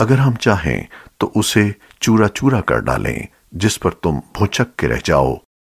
اگر ہم چاہیں تو اسے چورا چورا کر ڈالیں جس پر تم بھوچک کے رہ جاؤ۔